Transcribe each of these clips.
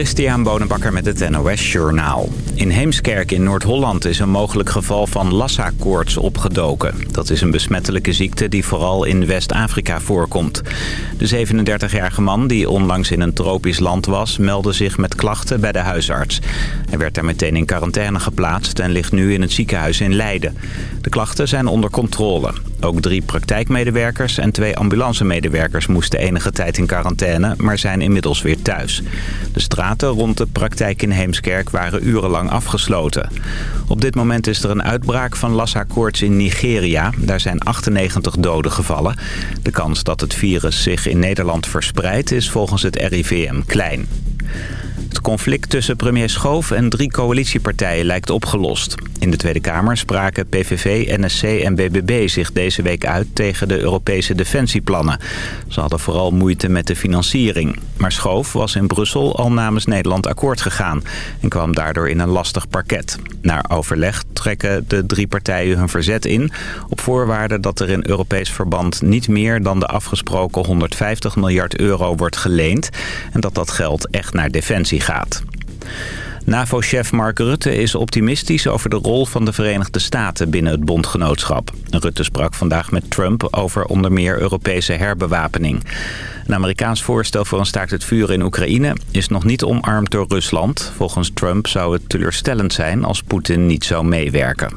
Christian Bonenbakker met het NOS Journaal. In Heemskerk in Noord-Holland is een mogelijk geval van Lassa-koorts opgedoken. Dat is een besmettelijke ziekte die vooral in West-Afrika voorkomt. De 37-jarige man, die onlangs in een tropisch land was... meldde zich met klachten bij de huisarts. Hij werd daar meteen in quarantaine geplaatst... en ligt nu in het ziekenhuis in Leiden. De klachten zijn onder controle. Ook drie praktijkmedewerkers en twee ambulancemedewerkers moesten enige tijd in quarantaine... maar zijn inmiddels weer thuis. De straten rond de praktijk in Heemskerk waren urenlang afgesloten. Op dit moment is er een uitbraak van Lassa-koorts in Nigeria. Daar zijn 98 doden gevallen. De kans dat het virus zich in Nederland verspreidt is volgens het RIVM klein. Het conflict tussen premier Schoof en drie coalitiepartijen lijkt opgelost. In de Tweede Kamer spraken PVV, NSC en BBB zich deze week uit tegen de Europese defensieplannen. Ze hadden vooral moeite met de financiering. Maar Schoof was in Brussel al namens Nederland akkoord gegaan en kwam daardoor in een lastig parket. Naar overleg trekken de drie partijen hun verzet in... op voorwaarde dat er in Europees verband niet meer dan de afgesproken 150 miljard euro wordt geleend... en dat dat geld echt naar defensie gaat. NAVO-chef Mark Rutte is optimistisch over de rol van de Verenigde Staten binnen het bondgenootschap. Rutte sprak vandaag met Trump over onder meer Europese herbewapening. Een Amerikaans voorstel voor een staakt het vuur in Oekraïne is nog niet omarmd door Rusland. Volgens Trump zou het teleurstellend zijn als Poetin niet zou meewerken.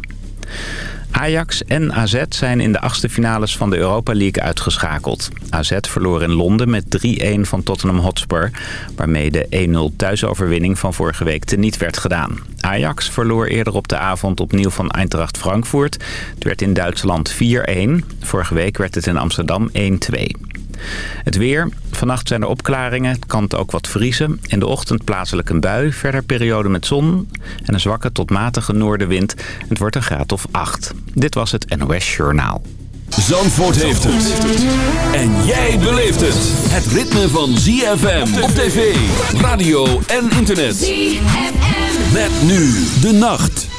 Ajax en AZ zijn in de achtste finales van de Europa League uitgeschakeld. AZ verloor in Londen met 3-1 van Tottenham Hotspur... waarmee de 1-0 thuisoverwinning van vorige week teniet werd gedaan. Ajax verloor eerder op de avond opnieuw van Eintracht Frankfurt. Het werd in Duitsland 4-1. Vorige week werd het in Amsterdam 1-2. Het weer. Vannacht zijn er opklaringen. Het kan ook wat vriezen. In de ochtend plaatselijk een bui. Verder periode met zon. En een zwakke tot matige noordenwind. Het wordt een graad of 8. Dit was het NOS Journaal. Zandvoort heeft het. En jij beleeft het. Het ritme van ZFM op tv, radio en internet. ZFM. Met nu de nacht.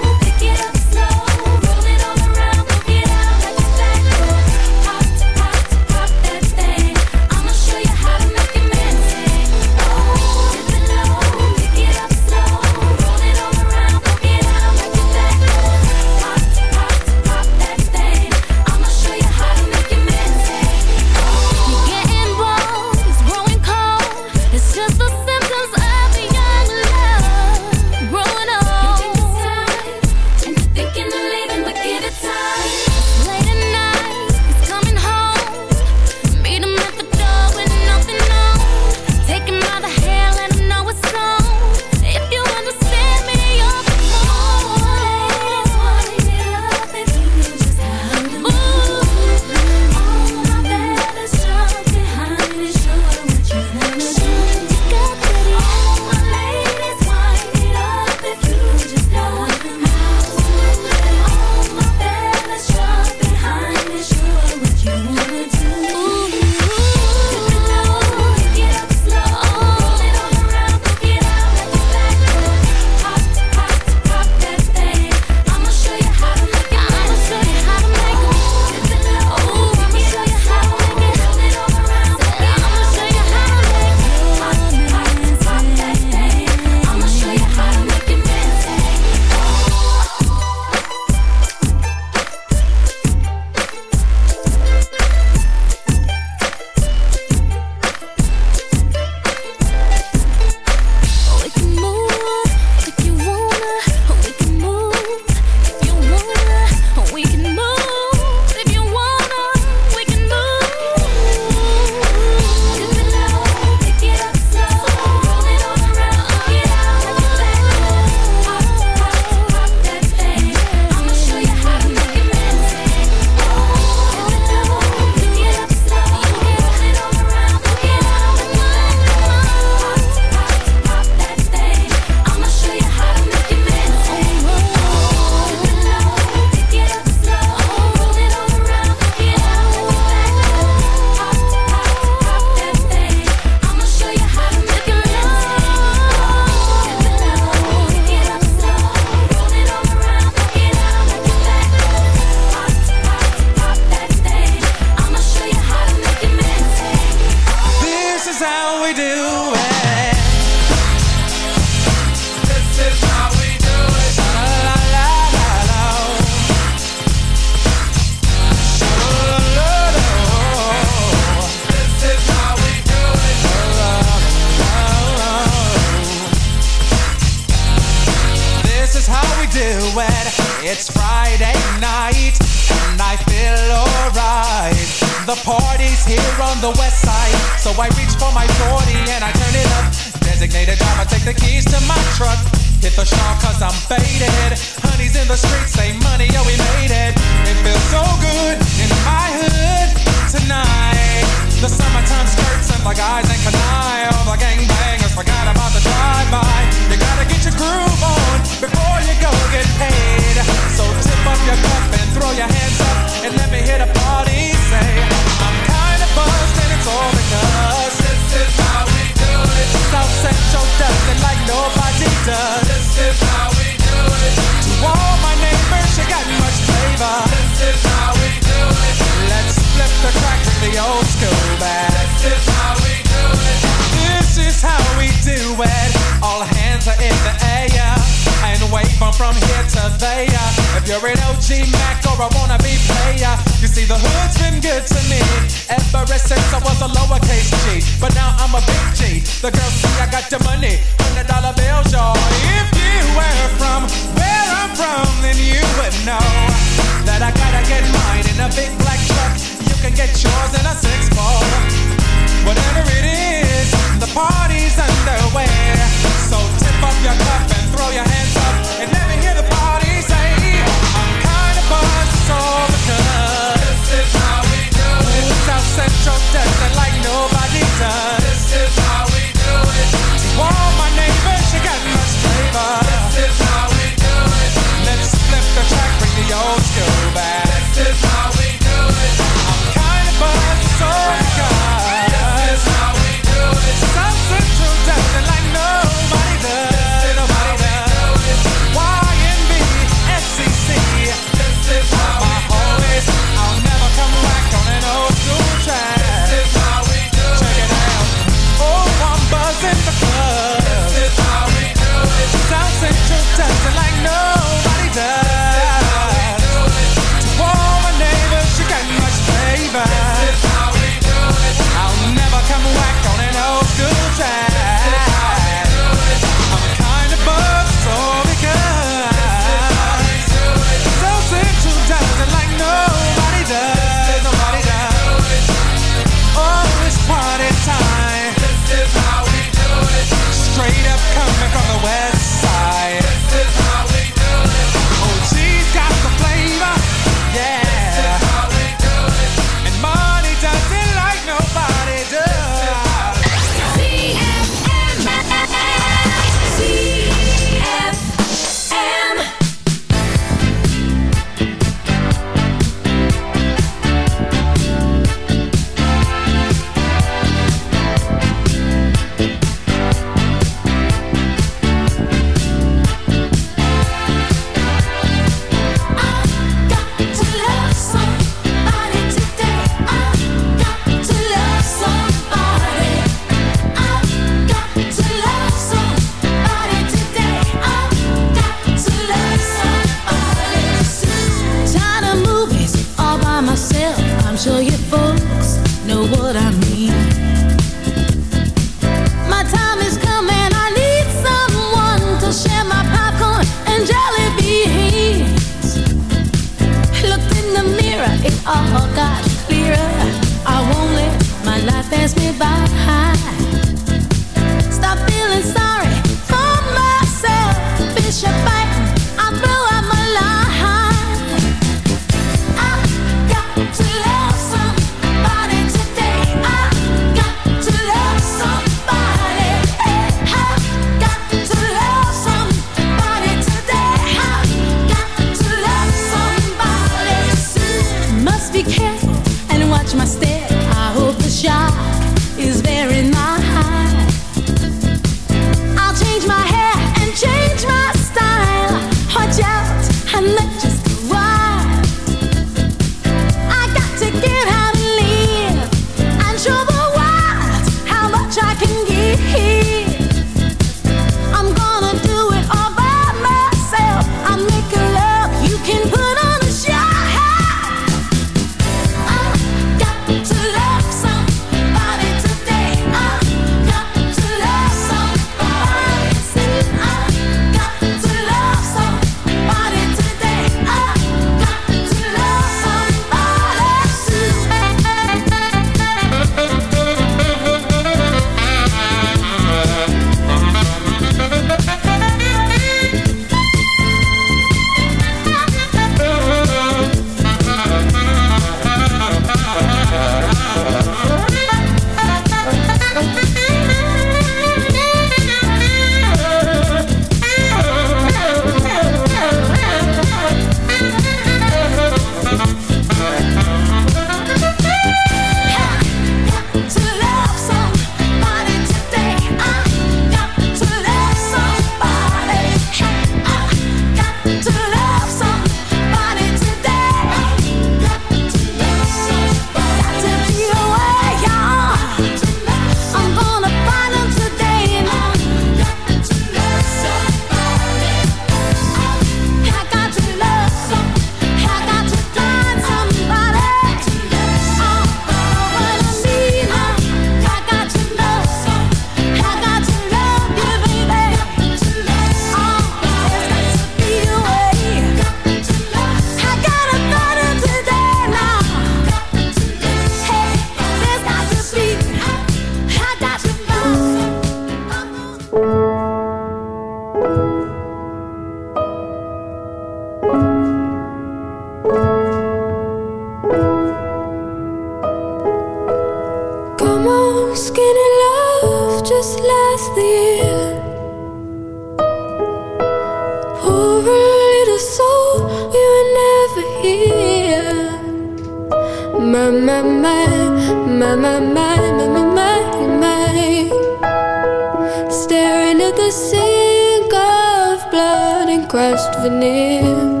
crushed veneer.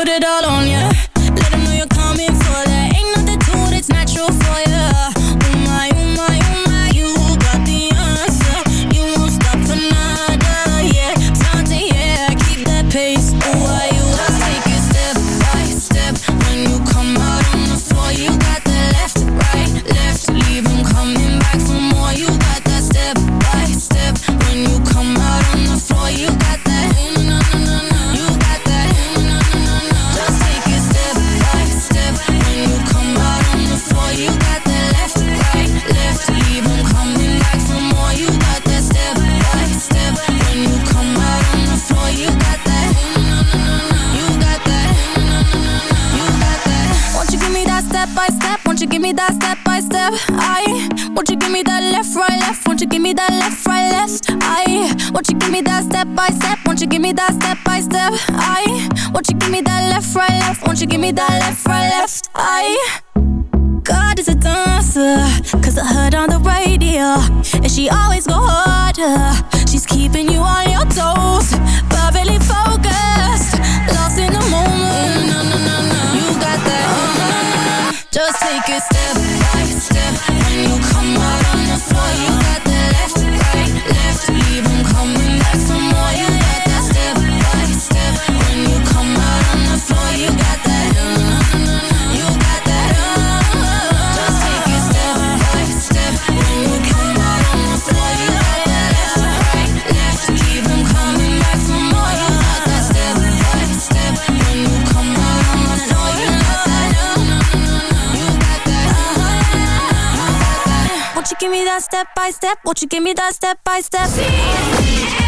put it all on ya. you give me that left, right, left eye? God is a dancer Cause I heard on the radio And she always go harder. She's keeping you on your toes Perfectly focused Lost in the moment. Mm, you got that. Uh-huh. Just take a step right give me that step by step? Won't you give me that step by step? See?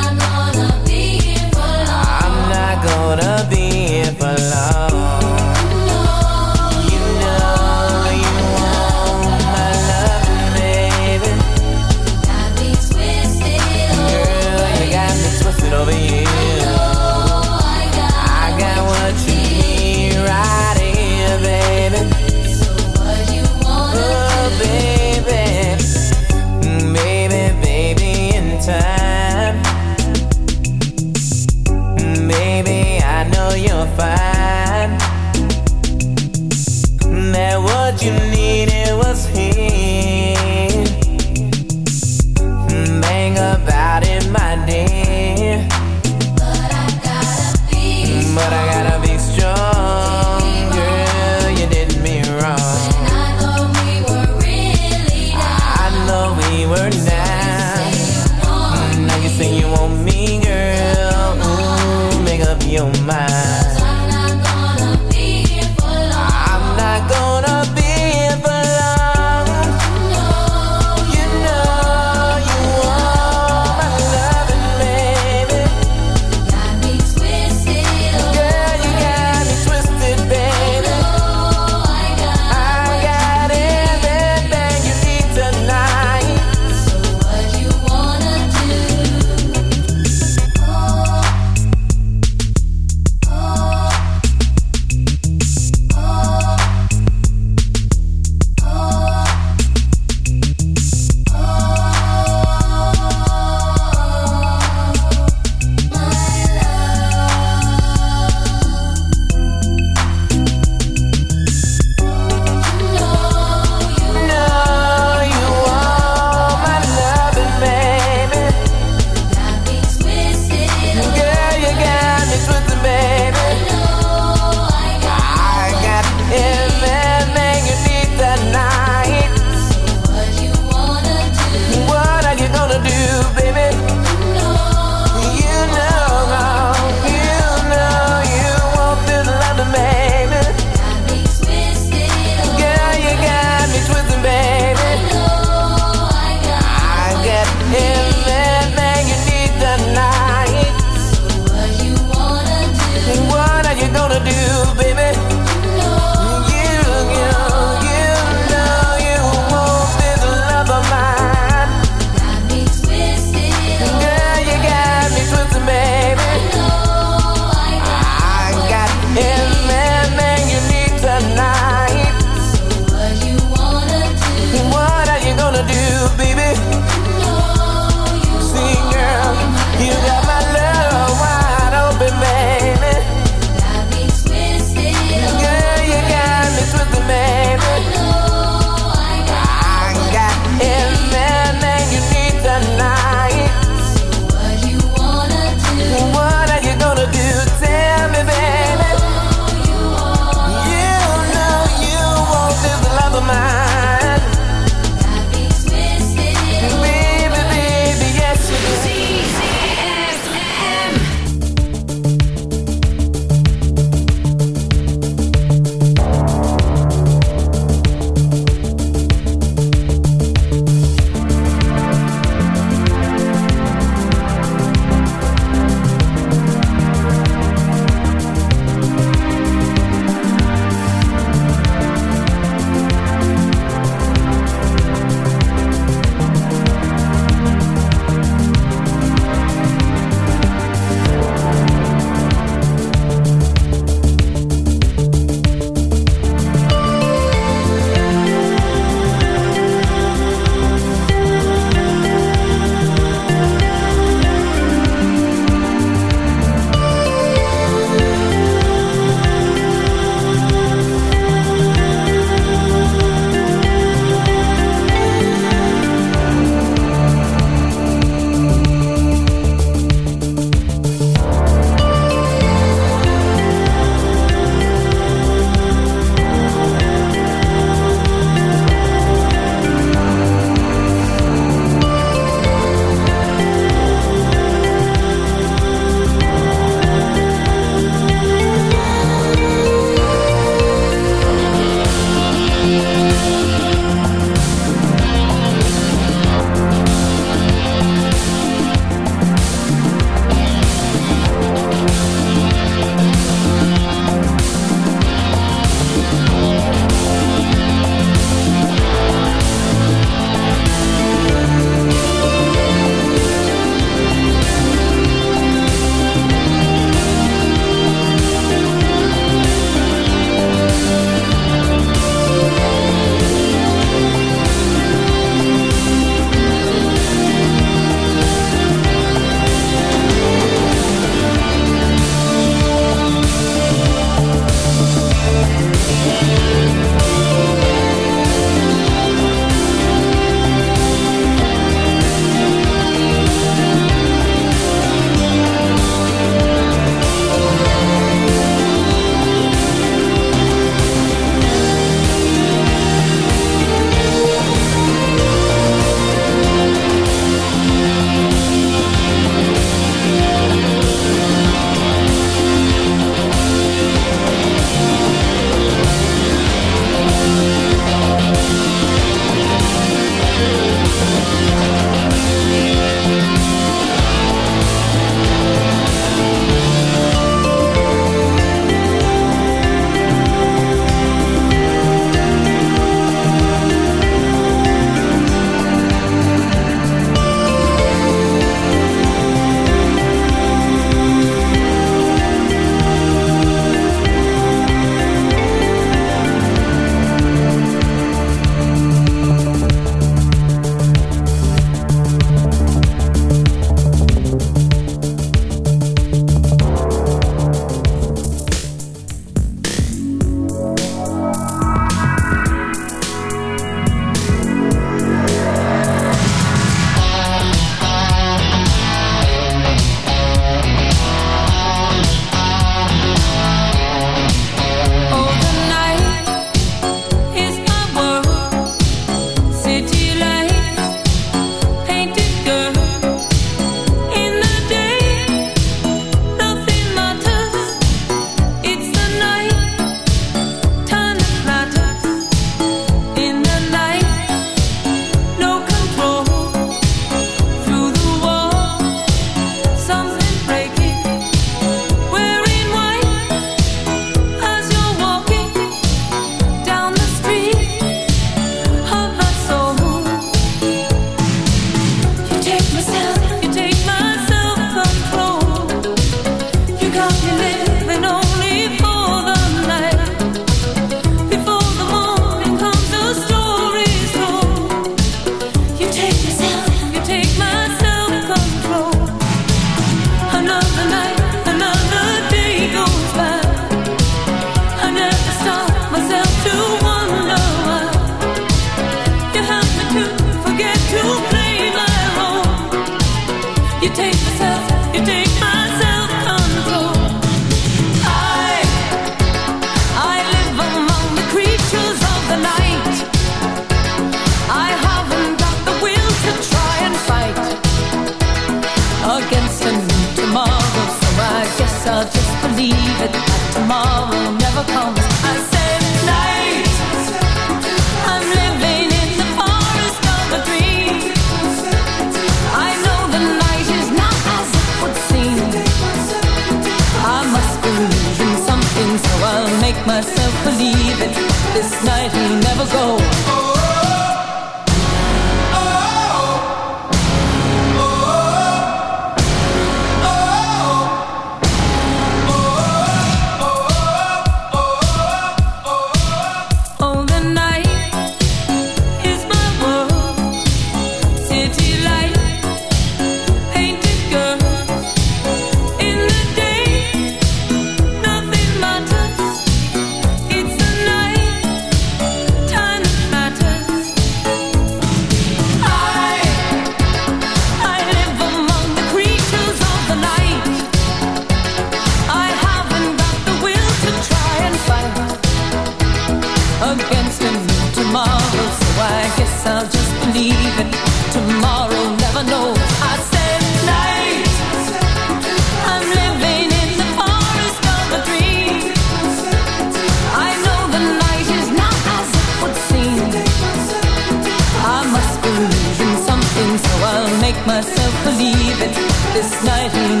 Ritme van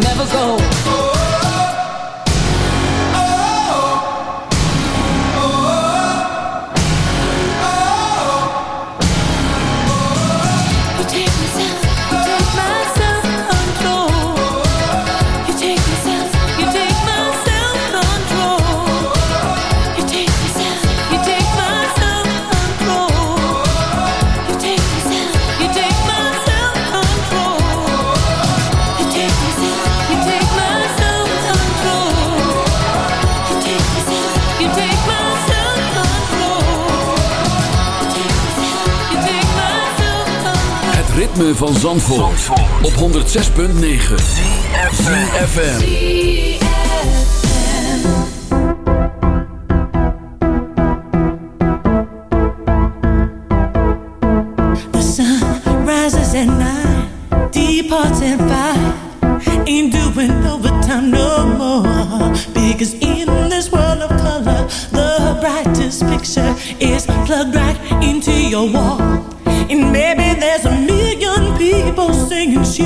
Zandvoort, op 106.9 CFFM The sun rises at nine Departs at five. Ain't doing overtime no more. Because in this world of color The brightest picture is plugged right into your wall